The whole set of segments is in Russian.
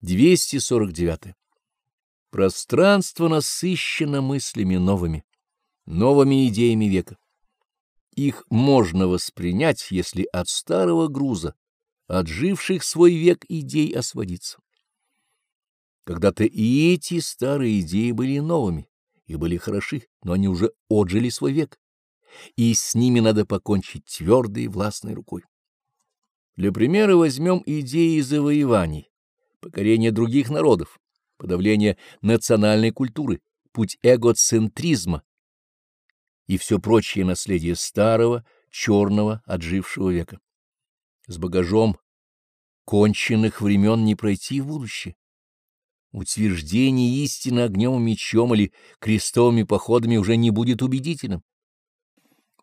249. Пространство насыщено мыслями новыми, новыми идеями века. Их можно воспринять, если от старого груза, отживших свой век идей освободиться. Когда-то и эти старые идеи были новыми и были хороши, но они уже отжили свой век, и с ними надо покончить твердой и властной рукой. Для примера возьмем идеи завоеваний, покорения других народов, подавления национальной культуры, путь эгоцентризма, и все прочее наследие старого, черного, отжившего века. С багажом конченных времен не пройти в будущее. Утверждение истины огнем и мечом или крестовыми походами уже не будет убедительным.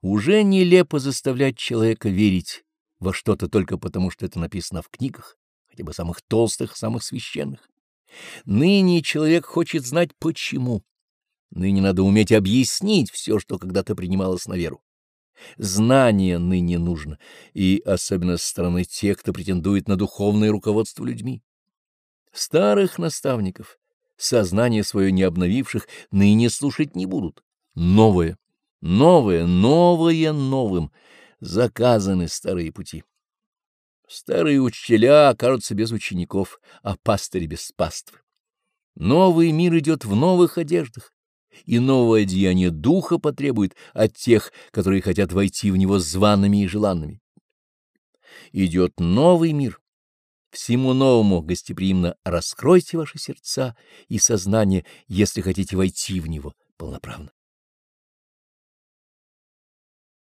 Уже нелепо заставлять человека верить во что-то только потому, что это написано в книгах, бы самых толстых, самых священных. Ныне человек хочет знать почему. Ныне надо уметь объяснить все, что когда-то принималось на веру. Знание ныне нужно, и особенно со стороны тех, кто претендует на духовное руководство людьми. Старых наставников, сознание свое не обновивших, ныне слушать не будут. Новое, новое, новое новым. Заказаны старые пути. Старые учителя окажутся без учеников, а пастыри без паствы. Новый мир идет в новых одеждах и новое деяние духа потребует от тех, которые хотят войти в него зваными и желанными. Идет новый мир. Всему новому гостеприимно раскройте ваши сердца и сознание, если хотите войти в него полноправно.